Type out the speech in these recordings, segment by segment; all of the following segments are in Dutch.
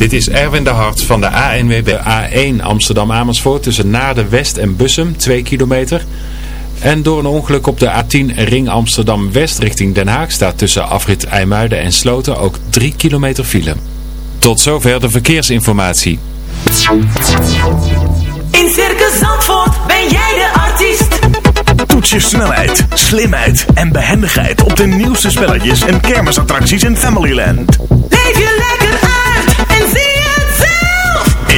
Dit is Erwin de Hart van de ANWB A1 Amsterdam-Amersfoort tussen Naarden West en Bussum, 2 kilometer. En door een ongeluk op de A10 Ring Amsterdam-West richting Den Haag staat tussen afrit IJmuiden en Sloten ook 3 kilometer file. Tot zover de verkeersinformatie. In Circus Zandvoort ben jij de artiest. Toets je snelheid, slimheid en behendigheid op de nieuwste spelletjes en kermisattracties in Familyland. Leef je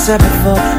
Said before.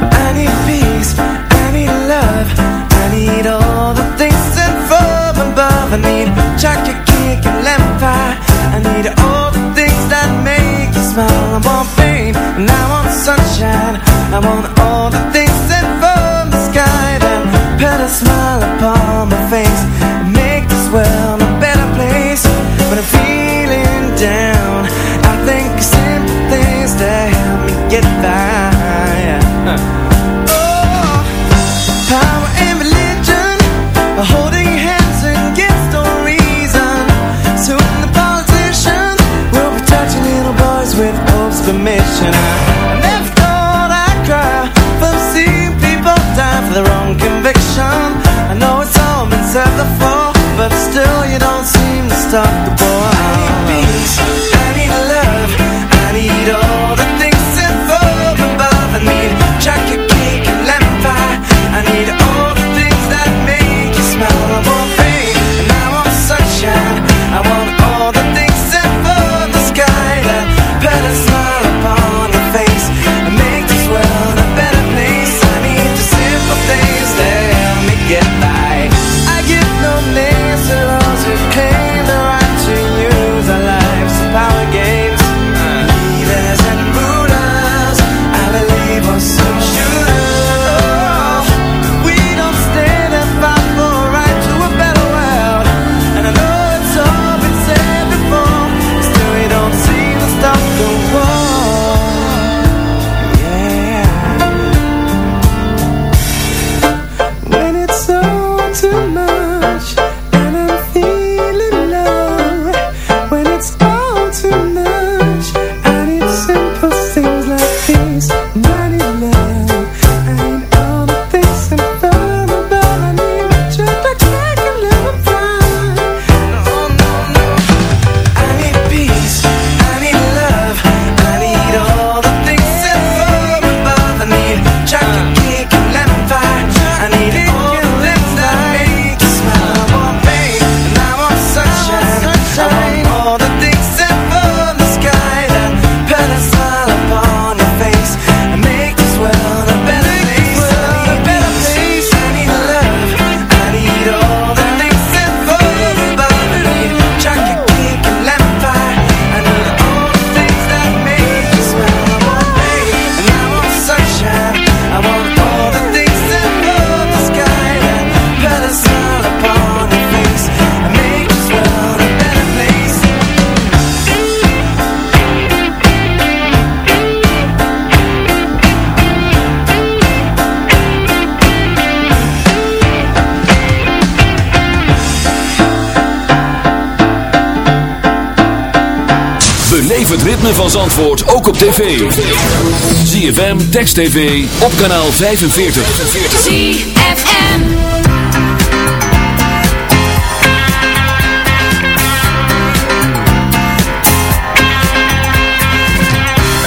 Text TV op kanaal 45. 45. ZFM.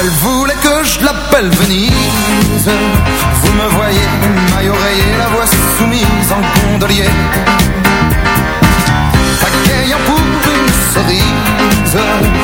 Elle voulait que je l'appelle Venise. Vous me voyez, maille oreiller, la voix soumise en gondolier. Pagayant pour une cerise.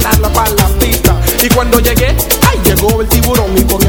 ganarla para la pista. Y cuando llegué, ahí llegó el tiburón y con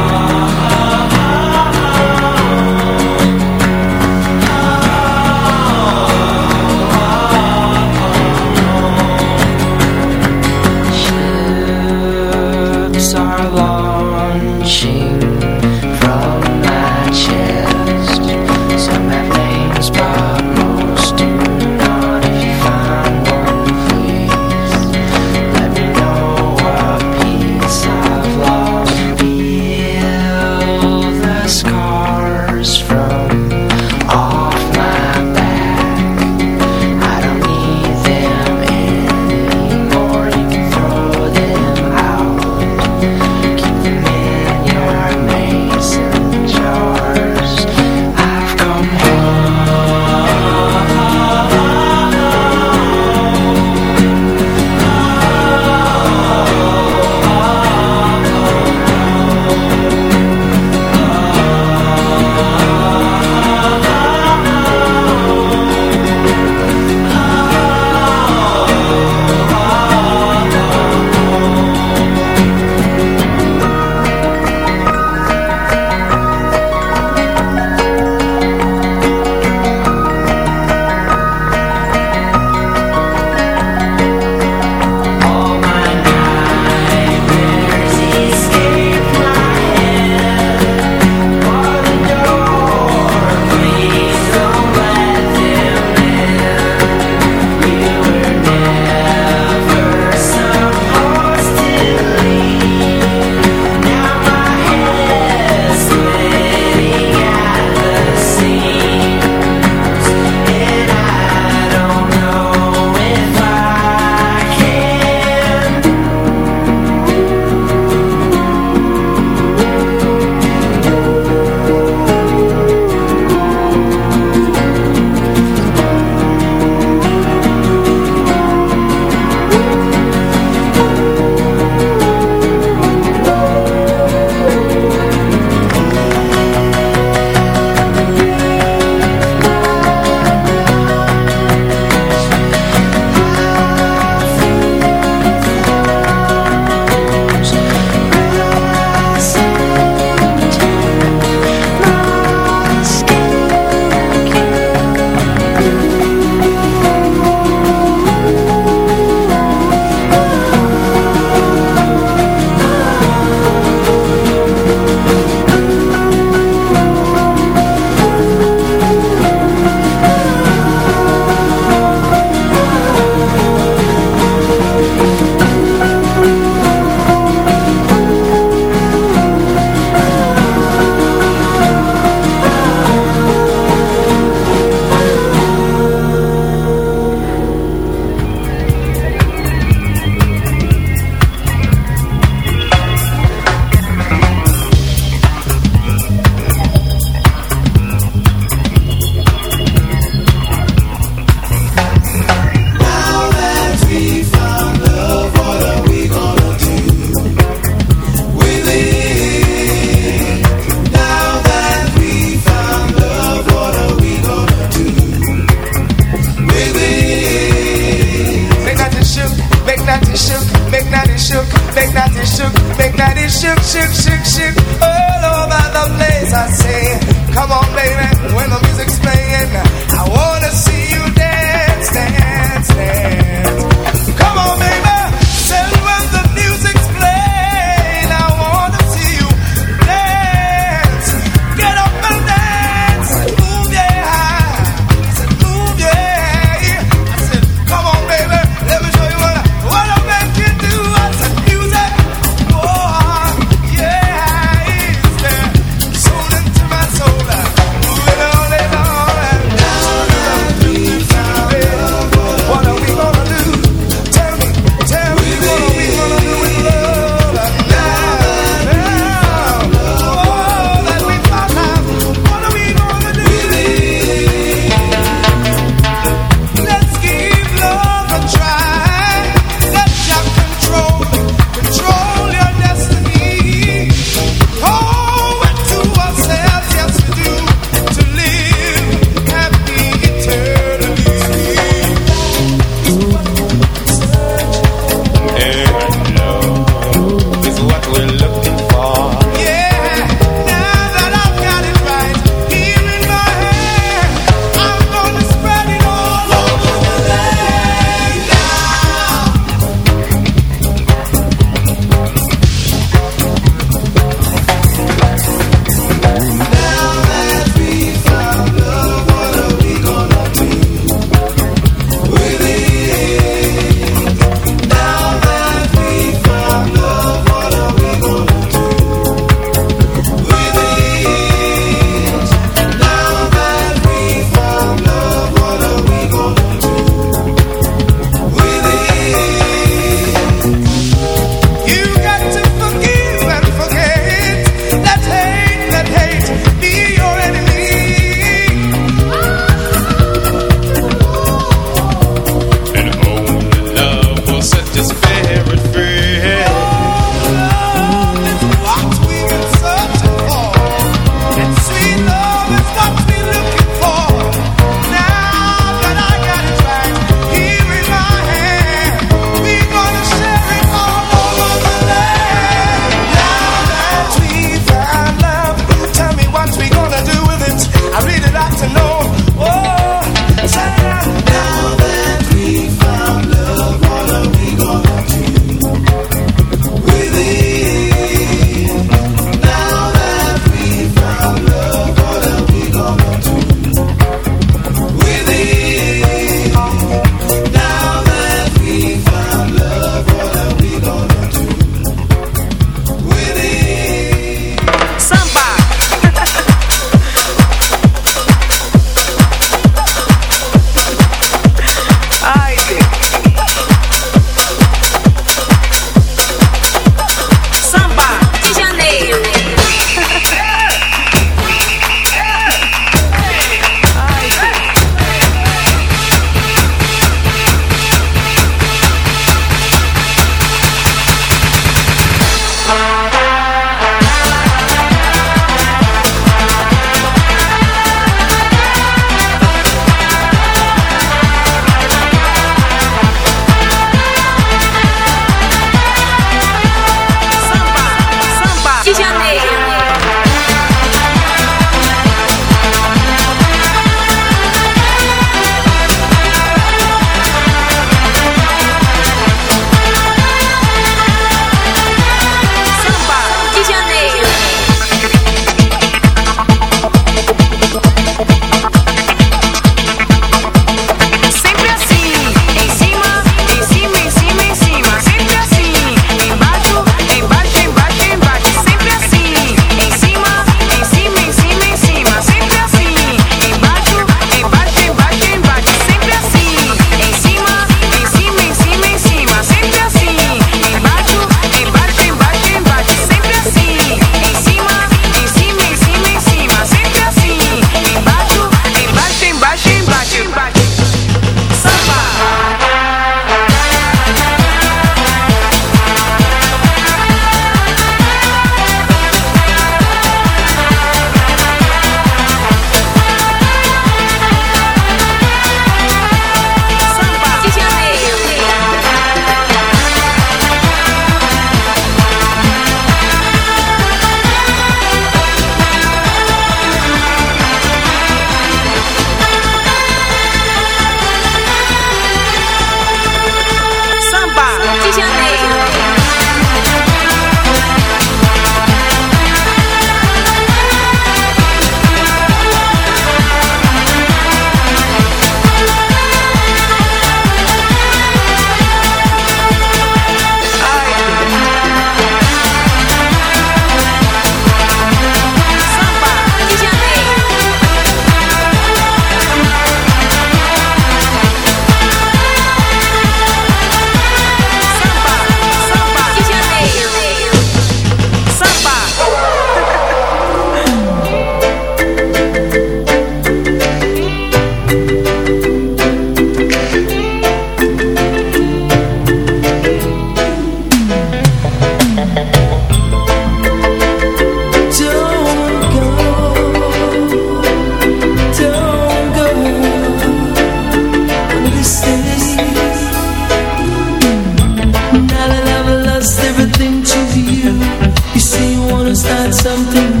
something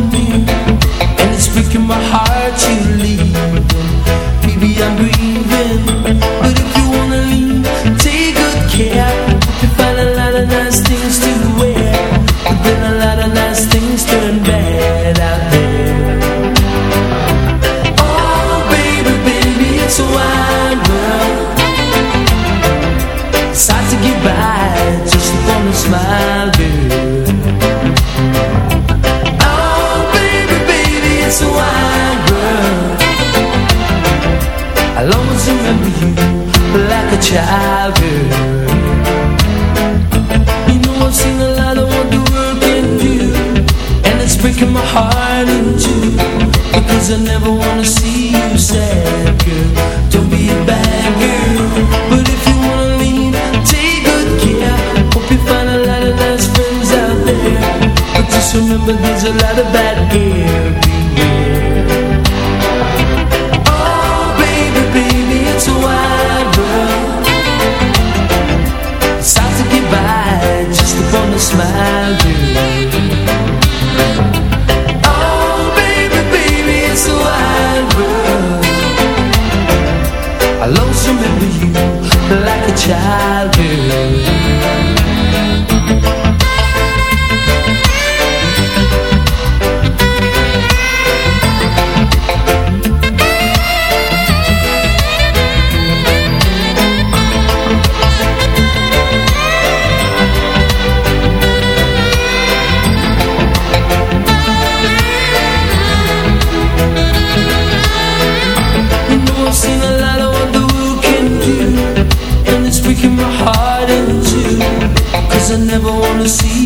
never wanna see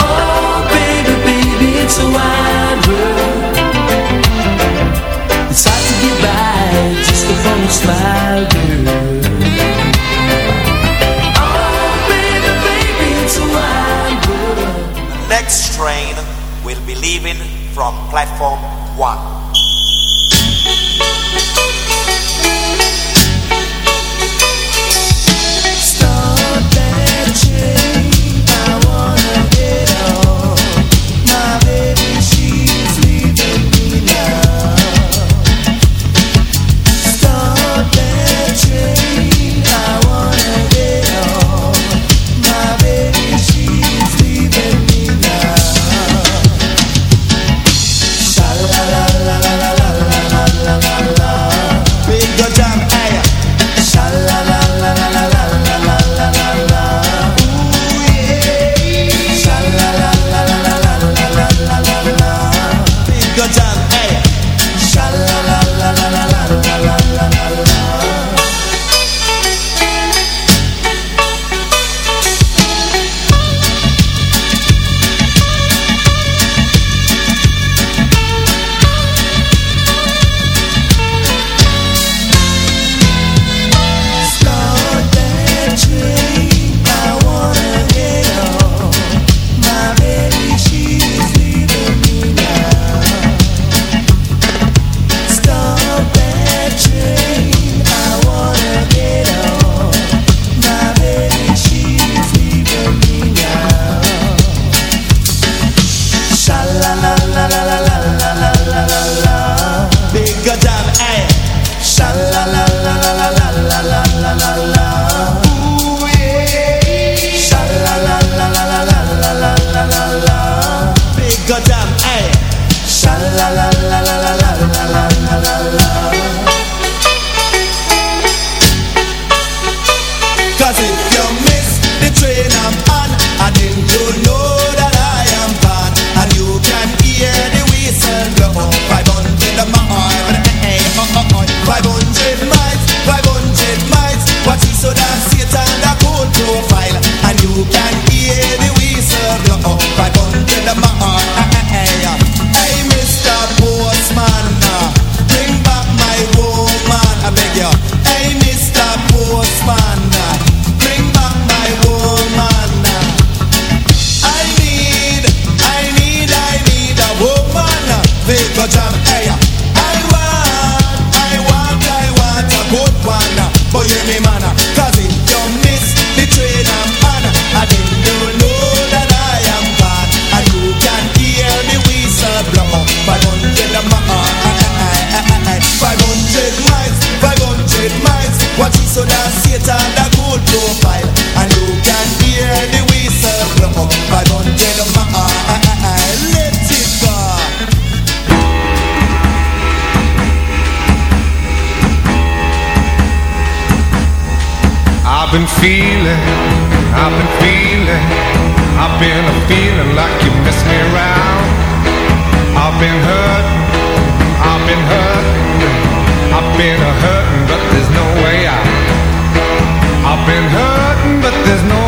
Oh baby, baby, it's a world It's hard to get by just upon a smile, girl Oh baby, baby, it's a world Next train will be leaving from platform 1 feeling, I've been feeling, I've been a feeling like you miss me around. I've been hurt, I've been hurt, I've been a hurting, but there's no way out. I've been hurting, but there's no